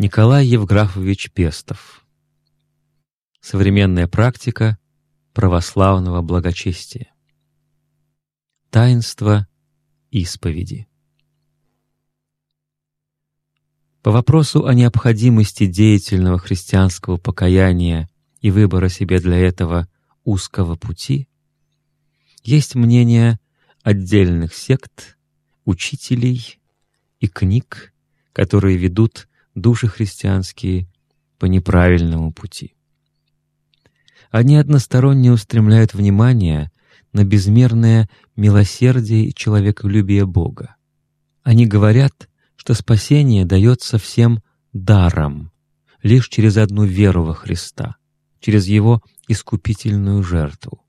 Николай Евграфович Пестов. Современная практика православного благочестия. Таинство исповеди. По вопросу о необходимости деятельного христианского покаяния и выбора себе для этого узкого пути есть мнение отдельных сект, учителей и книг, которые ведут души христианские по неправильному пути. Они односторонне устремляют внимание на безмерное милосердие и человеколюбие Бога. Они говорят, что спасение дается всем даром, лишь через одну веру во Христа, через Его искупительную жертву.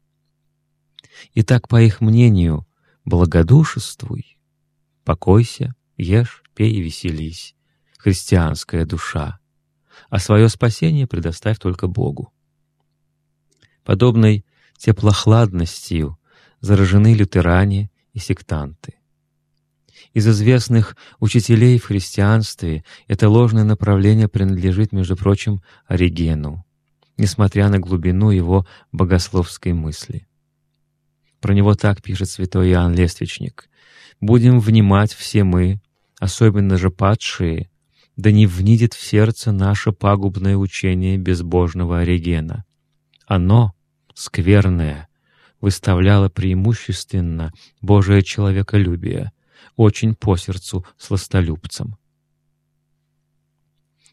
Итак, по их мнению, благодушествуй, покойся, ешь, пей и веселись, христианская душа, а свое спасение предоставь только Богу. Подобной теплохладностью заражены лютеране и сектанты. Из известных учителей в христианстве это ложное направление принадлежит, между прочим, Оригену, несмотря на глубину его богословской мысли. Про него так пишет святой Иоанн Лествичник. «Будем внимать все мы, особенно же падшие, да не внидит в сердце наше пагубное учение безбожного Оригена. Оно, скверное, выставляло преимущественно Божие человеколюбие, очень по сердцу сластолюбцам.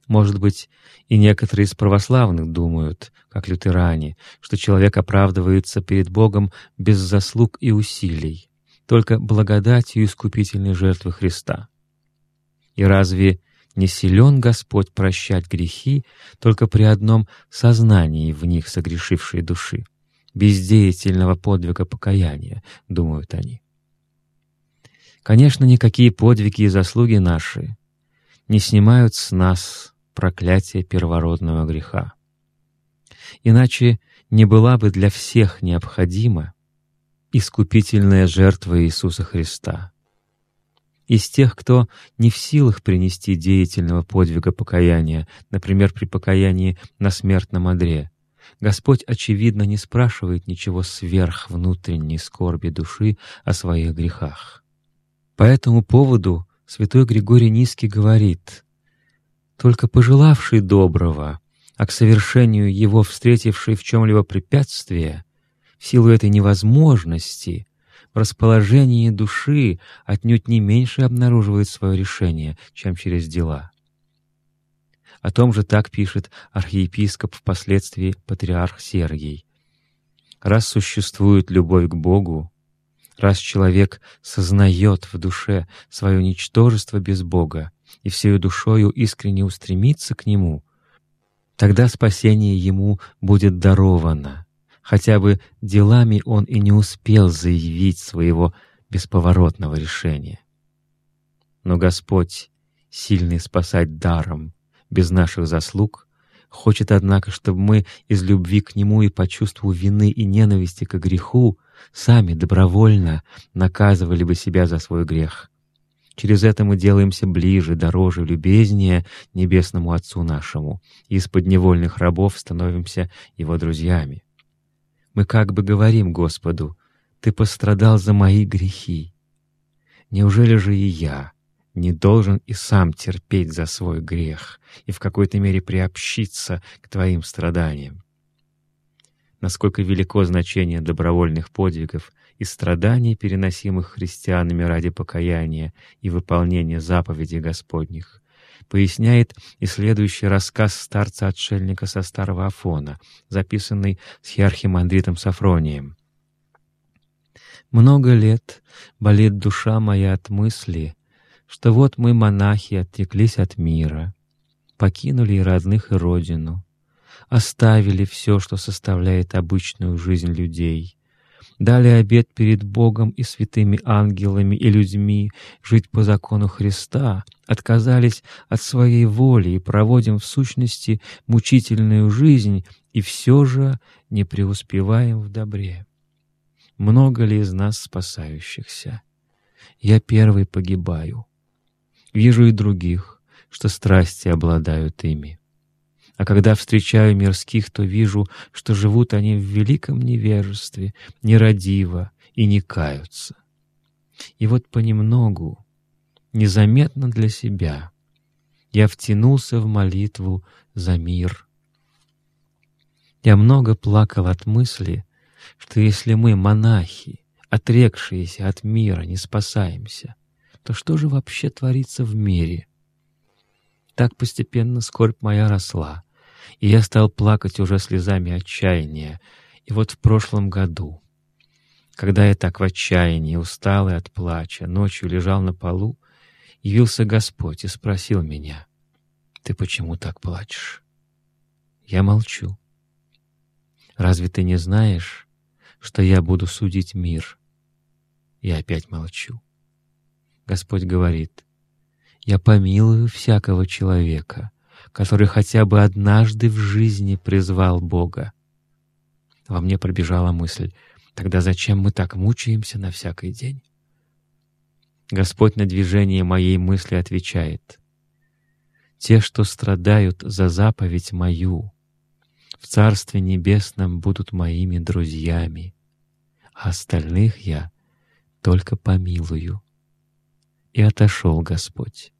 Может быть, и некоторые из православных думают, как лютеране, что человек оправдывается перед Богом без заслуг и усилий, только благодатью искупительной жертвы Христа. И разве не силен Господь прощать грехи только при одном сознании в них согрешившей души, бездеятельного подвига покаяния, думают они. Конечно, никакие подвиги и заслуги наши не снимают с нас проклятие первородного греха. Иначе не была бы для всех необходима искупительная жертва Иисуса Христа — из тех, кто не в силах принести деятельного подвига покаяния, например, при покаянии на смертном одре, Господь, очевидно, не спрашивает ничего сверх внутренней скорби души о своих грехах. По этому поводу святой Григорий Низкий говорит, «Только пожелавший доброго, а к совершению его встретивший в чем-либо препятствие, в силу этой невозможности — в расположении души отнюдь не меньше обнаруживает свое решение, чем через дела. О том же так пишет архиепископ впоследствии патриарх Сергий. Раз существует любовь к Богу, раз человек сознает в душе свое ничтожество без Бога и всею душою искренне устремится к Нему, тогда спасение ему будет даровано — хотя бы делами он и не успел заявить своего бесповоротного решения. Но Господь, сильный спасать даром, без наших заслуг, хочет, однако, чтобы мы из любви к Нему и по чувству вины и ненависти к греху сами добровольно наказывали бы себя за свой грех. Через это мы делаемся ближе, дороже, любезнее Небесному Отцу нашему, и из подневольных рабов становимся Его друзьями. Мы как бы говорим Господу, «Ты пострадал за мои грехи». Неужели же и я не должен и сам терпеть за свой грех и в какой-то мере приобщиться к Твоим страданиям? Насколько велико значение добровольных подвигов и страданий, переносимых христианами ради покаяния и выполнения заповедей Господних, поясняет и следующий рассказ старца-отшельника со Старого Афона, записанный с хиархимандритом Сафронием. «Много лет болит душа моя от мысли, что вот мы, монахи, оттеклись от мира, покинули и родных, и родину, оставили все, что составляет обычную жизнь людей» дали обет перед Богом и святыми ангелами и людьми жить по закону Христа, отказались от своей воли и проводим в сущности мучительную жизнь, и все же не преуспеваем в добре. Много ли из нас спасающихся? Я первый погибаю. Вижу и других, что страсти обладают ими. А когда встречаю мирских, то вижу, что живут они в великом невежестве, нерадиво и не каются. И вот понемногу, незаметно для себя, я втянулся в молитву за мир. Я много плакал от мысли, что если мы, монахи, отрекшиеся от мира, не спасаемся, то что же вообще творится в мире? Так постепенно скорбь моя росла, и я стал плакать уже слезами отчаяния. И вот в прошлом году, когда я так в отчаянии, усталый от плача, ночью лежал на полу, явился Господь и спросил меня, «Ты почему так плачешь?» Я молчу. «Разве ты не знаешь, что я буду судить мир?» Я опять молчу. Господь говорит, «Я помилую всякого человека, который хотя бы однажды в жизни призвал Бога». Во мне пробежала мысль, тогда зачем мы так мучаемся на всякий день? Господь на движение моей мысли отвечает, «Те, что страдают за заповедь мою, в Царстве Небесном будут моими друзьями, а остальных я только помилую». И отошел Господь.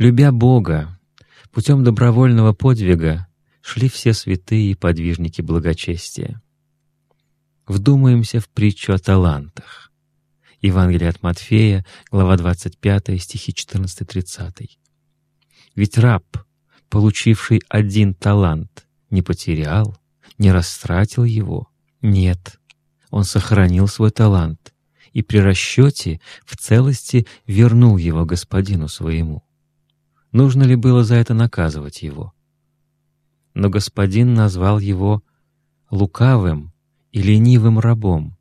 Любя Бога, путем добровольного подвига шли все святые и подвижники благочестия. Вдумаемся в притчу о талантах. Евангелие от Матфея, глава 25, стихи 14-30. Ведь раб, получивший один талант, не потерял, не растратил его. Нет, он сохранил свой талант и при расчете в целости вернул его господину своему. Нужно ли было за это наказывать его? Но господин назвал его лукавым и ленивым рабом,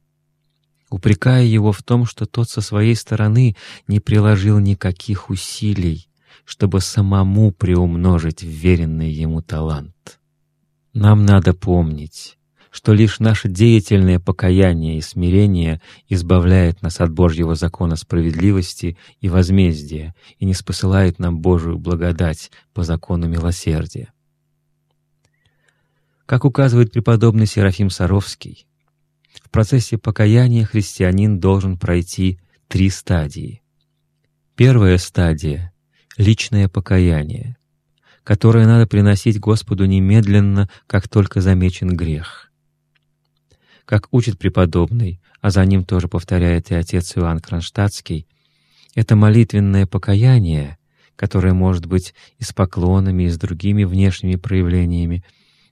упрекая его в том, что тот со своей стороны не приложил никаких усилий, чтобы самому приумножить вверенный ему талант. Нам надо помнить, что лишь наше деятельное покаяние и смирение избавляет нас от Божьего закона справедливости и возмездия и не спосылает нам Божию благодать по закону милосердия. Как указывает преподобный Серафим Саровский, в процессе покаяния христианин должен пройти три стадии. Первая стадия — личное покаяние, которое надо приносить Господу немедленно, как только замечен грех. Как учит преподобный, а за ним тоже повторяет и отец Иоанн Кронштадтский, это молитвенное покаяние, которое может быть и с поклонами, и с другими внешними проявлениями,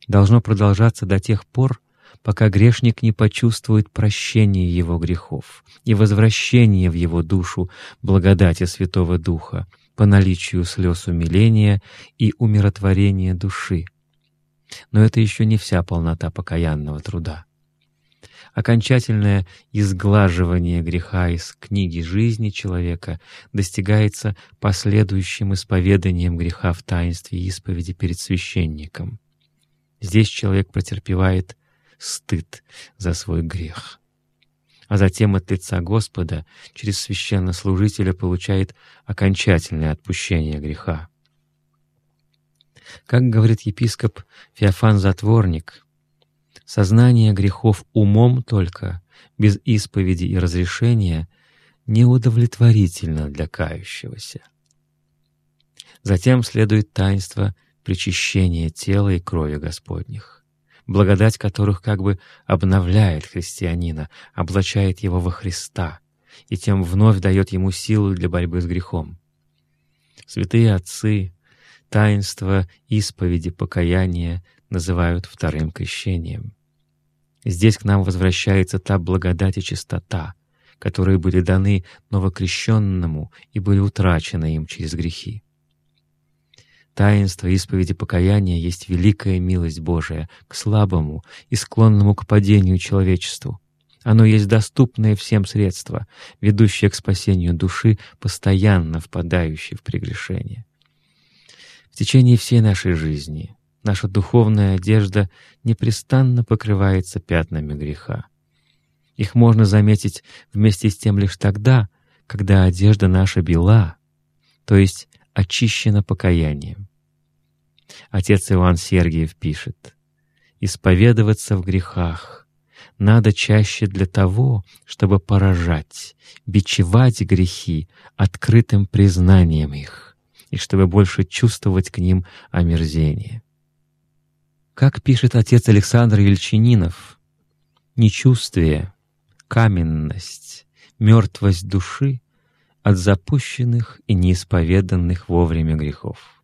должно продолжаться до тех пор, пока грешник не почувствует прощения его грехов и возвращения в его душу благодати Святого Духа по наличию слез умиления и умиротворения души. Но это еще не вся полнота покаянного труда. Окончательное изглаживание греха из книги жизни человека достигается последующим исповеданием греха в таинстве исповеди перед священником. Здесь человек претерпевает стыд за свой грех. А затем от лица Господа через священнослужителя получает окончательное отпущение греха. Как говорит епископ Феофан Затворник, сознание грехов умом только, без исповеди и разрешения, неудовлетворительно для кающегося. Затем следует таинство причащение тела и крови Господних, благодать которых как бы обновляет христианина, облачает его во Христа и тем вновь дает ему силу для борьбы с грехом. Святые отцы таинство исповеди покаяния называют вторым крещением. Здесь к нам возвращается та благодать и чистота, которые были даны новокрещенному и были утрачены им через грехи. Таинство исповеди покаяния есть великая милость Божия к слабому и склонному к падению человечеству. Оно есть доступное всем средство, ведущее к спасению души, постоянно впадающей в прегрешение. В течение всей нашей жизни наша духовная одежда непрестанно покрывается пятнами греха. Их можно заметить вместе с тем лишь тогда, когда одежда наша бела, то есть очищена покаянием. Отец Иоанн Сергиев пишет, «Исповедоваться в грехах надо чаще для того, чтобы поражать, бичевать грехи открытым признанием их, и чтобы больше чувствовать к ним омерзение». Как пишет отец Александр Ельчининов, «Нечувствие, каменность, мертвость души от запущенных и неисповеданных вовремя грехов.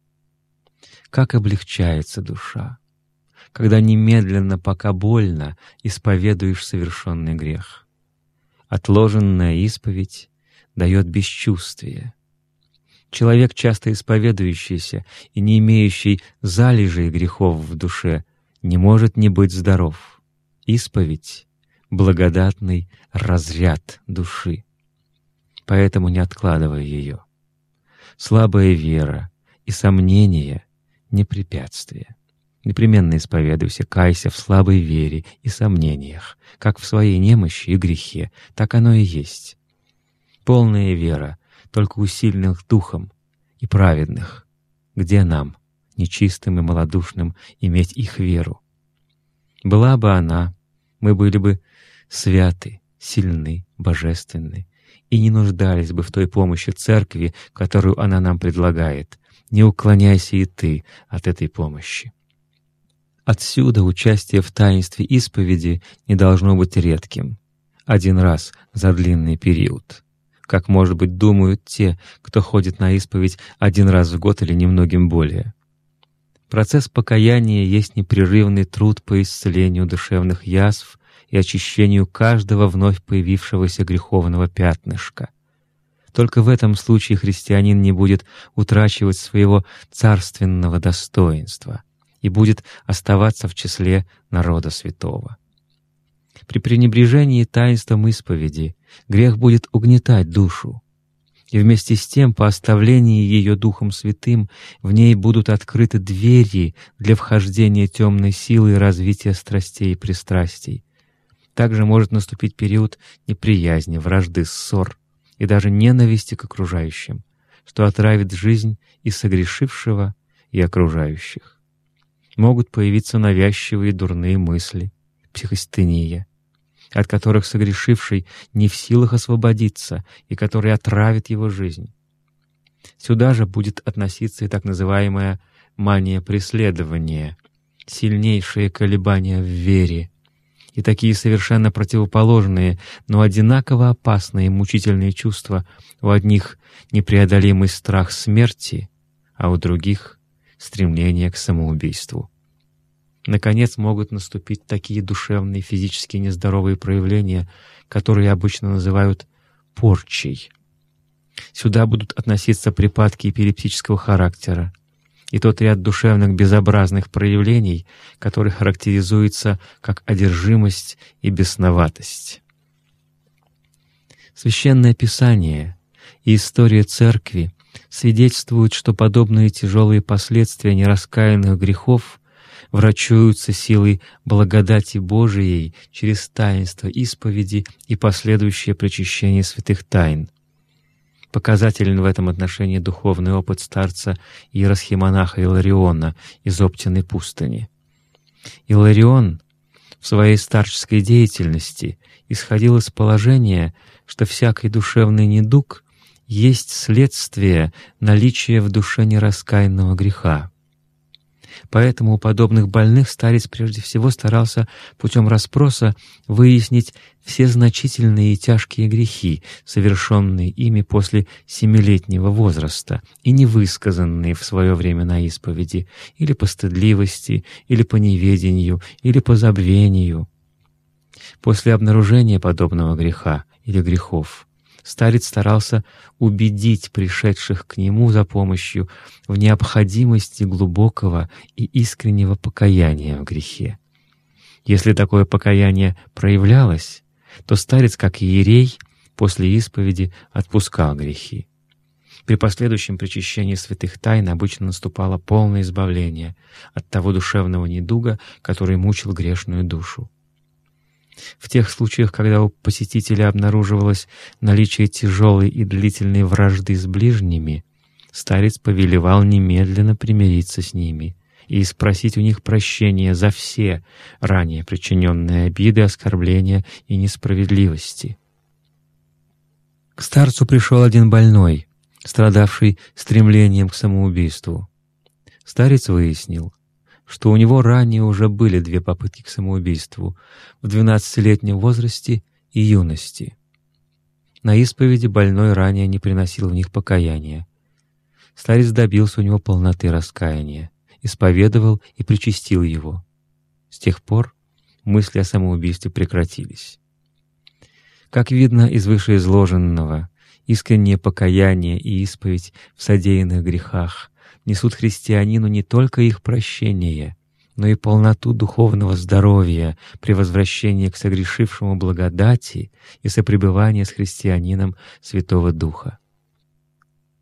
Как облегчается душа, когда немедленно, пока больно, исповедуешь совершенный грех. Отложенная исповедь дает бесчувствие. Человек, часто исповедующийся и не имеющий залежей грехов в душе, не может не быть здоров. Исповедь — благодатный разряд души поэтому не откладывай ее. Слабая вера и сомнения — не препятствие. Непременно исповедуйся, кайся в слабой вере и сомнениях, как в своей немощи и грехе, так оно и есть. Полная вера только у сильных духом и праведных. Где нам, нечистым и малодушным, иметь их веру? Была бы она, мы были бы святы, сильны, божественны, и не нуждались бы в той помощи церкви, которую она нам предлагает. Не уклоняйся и ты от этой помощи. Отсюда участие в таинстве исповеди не должно быть редким. Один раз за длинный период. Как, может быть, думают те, кто ходит на исповедь один раз в год или немногим более. Процесс покаяния есть непрерывный труд по исцелению душевных язв и очищению каждого вновь появившегося греховного пятнышка. Только в этом случае христианин не будет утрачивать своего царственного достоинства и будет оставаться в числе народа святого. При пренебрежении таинством исповеди грех будет угнетать душу, и вместе с тем по оставлении ее Духом Святым в ней будут открыты двери для вхождения темной силы и развития страстей и пристрастий, также может наступить период неприязни, вражды, ссор и даже ненависти к окружающим, что отравит жизнь и согрешившего, и окружающих. Могут появиться навязчивые дурные мысли, психостения, от которых согрешивший не в силах освободиться и которые отравят его жизнь. Сюда же будет относиться и так называемая мания преследования, сильнейшие колебания в вере, и такие совершенно противоположные, но одинаково опасные мучительные чувства у одних непреодолимый страх смерти, а у других — стремление к самоубийству. Наконец могут наступить такие душевные физически нездоровые проявления, которые обычно называют порчей. Сюда будут относиться припадки эпилептического характера, и тот ряд душевных безобразных проявлений, который характеризуется как одержимость и бесноватость. Священное Писание и история Церкви свидетельствуют, что подобные тяжелые последствия нераскаянных грехов врачуются силой благодати Божией через таинство исповеди и последующее причащение святых тайн — Показателен в этом отношении духовный опыт старца иеросхимонаха Илариона из Оптиной пустыни. Иларион в своей старческой деятельности исходил из положения, что всякий душевный недуг есть следствие наличия в душе нераскаянного греха. Поэтому у подобных больных старец прежде всего старался путем расспроса выяснить все значительные и тяжкие грехи, совершенные ими после семилетнего возраста и невысказанные в свое время на исповеди, или по стыдливости, или по неведению, или по забвению. После обнаружения подобного греха или грехов старец старался убедить пришедших к нему за помощью в необходимости глубокого и искреннего покаяния в грехе. Если такое покаяние проявлялось, то старец, как иерей, после исповеди отпускал грехи. При последующем причащении святых тайн обычно наступало полное избавление от того душевного недуга, который мучил грешную душу. В тех случаях, когда у посетителя обнаруживалось наличие тяжелой и длительной вражды с ближними, старец повелевал немедленно примириться с ними и спросить у них прощения за все ранее причиненные обиды, оскорбления и несправедливости. К старцу пришел один больной, страдавший стремлением к самоубийству. Старец выяснил, что у него ранее уже были две попытки к самоубийству в двенадцатилетнем возрасте и юности. На исповеди больной ранее не приносил в них покаяния. Старец добился у него полноты раскаяния, исповедовал и причастил его. С тех пор мысли о самоубийстве прекратились. Как видно из вышеизложенного, искреннее покаяние и исповедь в содеянных грехах несут христианину не только их прощение, но и полноту духовного здоровья при возвращении к согрешившему благодати и сопребывании с христианином Святого Духа.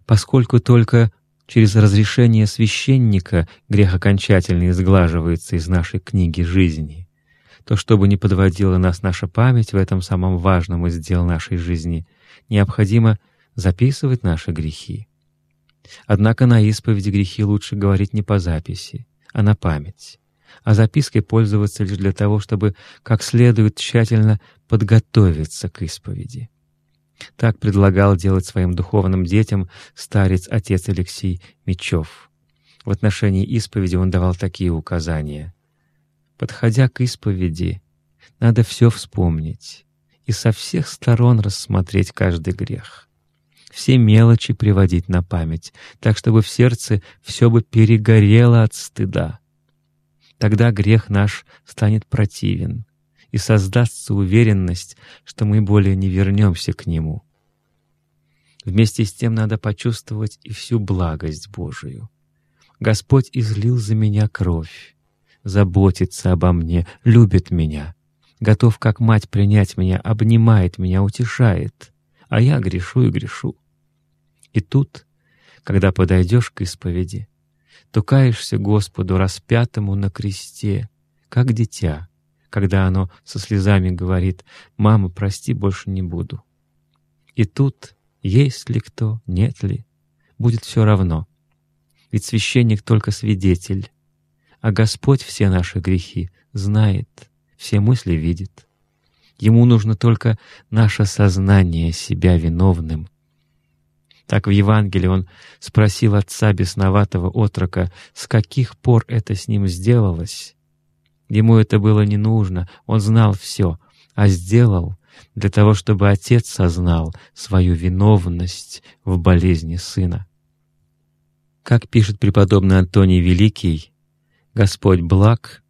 Поскольку только через разрешение священника грех окончательно изглаживается из нашей книги жизни, то, чтобы не подводила нас наша память в этом самом важном из дел нашей жизни, необходимо записывать наши грехи. Однако на исповеди грехи лучше говорить не по записи, а на память, а запиской пользоваться лишь для того, чтобы как следует тщательно подготовиться к исповеди. Так предлагал делать своим духовным детям старец-отец Алексей Мечев. В отношении исповеди он давал такие указания. Подходя к исповеди, надо все вспомнить и со всех сторон рассмотреть каждый грех все мелочи приводить на память, так чтобы в сердце все бы перегорело от стыда. Тогда грех наш станет противен, и создастся уверенность, что мы более не вернемся к нему. Вместе с тем надо почувствовать и всю благость Божию. Господь излил за меня кровь, заботится обо мне, любит меня, готов как мать принять меня, обнимает меня, утешает, а я грешу и грешу. И тут, когда подойдешь к исповеди, то каешься Господу распятому на кресте, как дитя, когда оно со слезами говорит «Мама, прости, больше не буду». И тут, есть ли кто, нет ли, будет все равно. Ведь священник только свидетель, а Господь все наши грехи знает, все мысли видит. Ему нужно только наше сознание себя виновным так в Евангелии он спросил отца бесноватого отрока, с каких пор это с ним сделалось. Ему это было не нужно, он знал все, а сделал для того, чтобы отец сознал свою виновность в болезни сына. Как пишет преподобный Антоний Великий, «Господь благ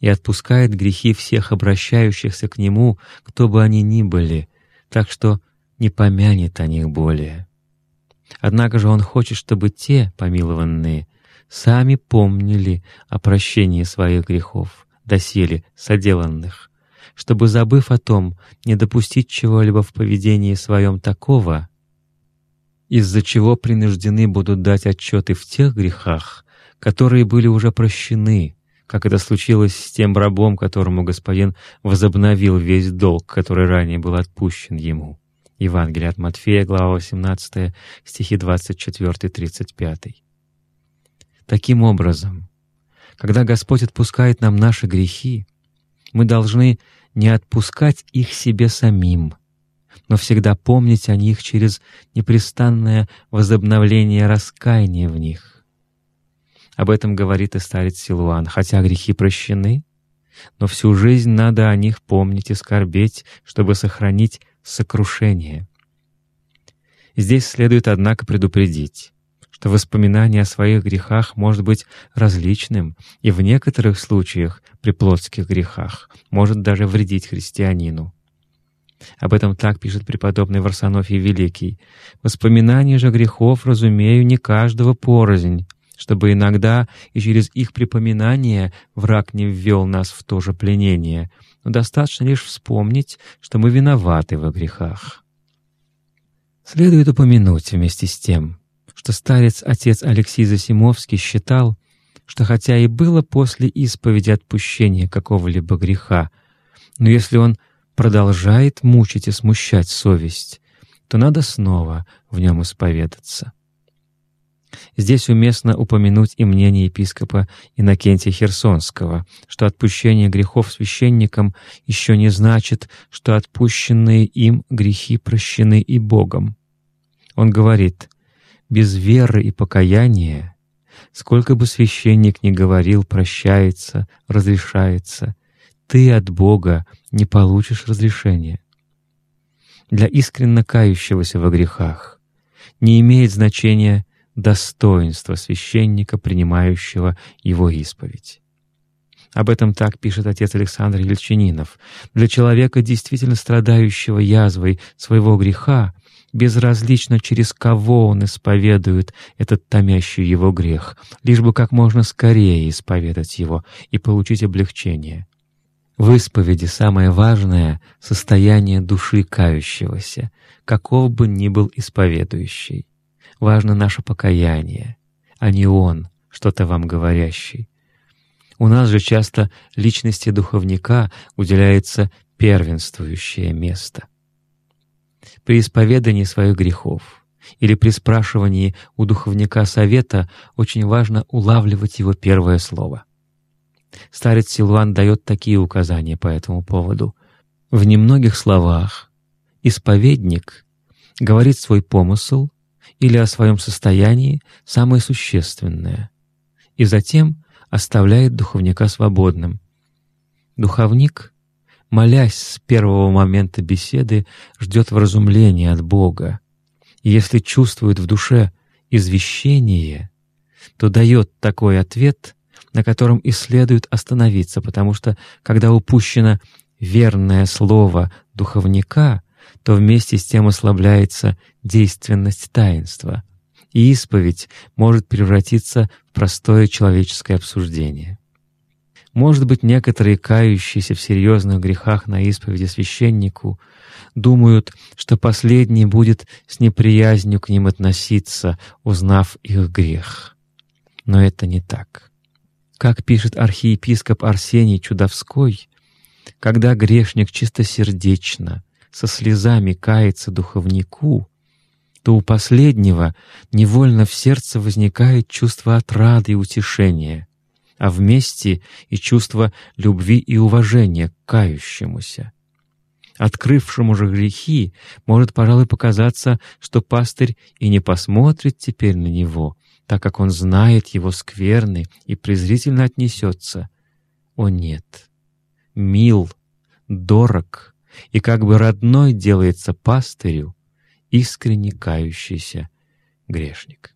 и отпускает грехи всех обращающихся к Нему, кто бы они ни были, так что не помянет о них более». Однако же Он хочет, чтобы те, помилованные, сами помнили о прощении своих грехов, доселе соделанных, чтобы, забыв о том, не допустить чего-либо в поведении своем такого, из-за чего принуждены будут дать отчеты в тех грехах, которые были уже прощены, как это случилось с тем рабом, которому господин возобновил весь долг, который ранее был отпущен ему. Евангелие от Матфея, глава 18, стихи 24-35. Таким образом, когда Господь отпускает нам наши грехи, мы должны не отпускать их себе самим, но всегда помнить о них через непрестанное возобновление раскаяния в них. Об этом говорит и старец Силуан. Хотя грехи прощены, но всю жизнь надо о них помнить и скорбеть, чтобы сохранить сокрушение. Здесь следует, однако, предупредить, что воспоминание о своих грехах может быть различным и в некоторых случаях при плотских грехах может даже вредить христианину. Об этом так пишет преподобный Варсонофий Великий. «Воспоминания же грехов, разумею, не каждого порознь, чтобы иногда и через их припоминание враг не ввел нас в то же пленение, но достаточно лишь вспомнить, что мы виноваты во грехах. Следует упомянуть вместе с тем, что старец-отец Алексей Засимовский считал, что хотя и было после исповеди отпущения какого-либо греха, но если он продолжает мучить и смущать совесть, то надо снова в нем исповедаться. Здесь уместно упомянуть и мнение епископа Иннокентия Херсонского, что отпущение грехов священникам еще не значит, что отпущенные им грехи прощены и Богом. Он говорит, «Без веры и покаяния, сколько бы священник ни говорил «прощается», «разрешается», ты от Бога не получишь разрешения. Для искренно кающегося во грехах не имеет значения достоинство священника, принимающего его исповедь. Об этом так пишет отец Александр Ельчининов. Для человека, действительно страдающего язвой своего греха, безразлично, через кого он исповедует этот томящий его грех, лишь бы как можно скорее исповедать его и получить облегчение. В исповеди самое важное — состояние души кающегося, каков бы ни был исповедующий важно наше покаяние, а не он, что-то вам говорящий. У нас же часто личности духовника уделяется первенствующее место. При исповедании своих грехов или при спрашивании у духовника совета очень важно улавливать его первое слово. Старец Силуан дает такие указания по этому поводу. В немногих словах исповедник говорит свой помысл или о своем состоянии самое существенное, и затем оставляет духовника свободным. Духовник, молясь с первого момента беседы, ждет вразумления от Бога, и если чувствует в душе извещение, то дает такой ответ, на котором и следует остановиться, потому что, когда упущено верное слово духовника, то вместе с тем ослабляется действенность таинства, и исповедь может превратиться в простое человеческое обсуждение. Может быть, некоторые кающиеся в серьезных грехах на исповеди священнику думают, что последний будет с неприязнью к ним относиться, узнав их грех. Но это не так. Как пишет архиепископ Арсений Чудовской, когда грешник чистосердечно, со слезами кается духовнику, то у последнего невольно в сердце возникает чувство отрады и утешения, а вместе и чувство любви и уважения к кающемуся. Открывшему же грехи может, пожалуй, показаться, что пастырь и не посмотрит теперь на него, так как он знает его скверны и презрительно отнесется. О нет! Мил, дорог и как бы родной делается пастырю искренне кающийся грешник.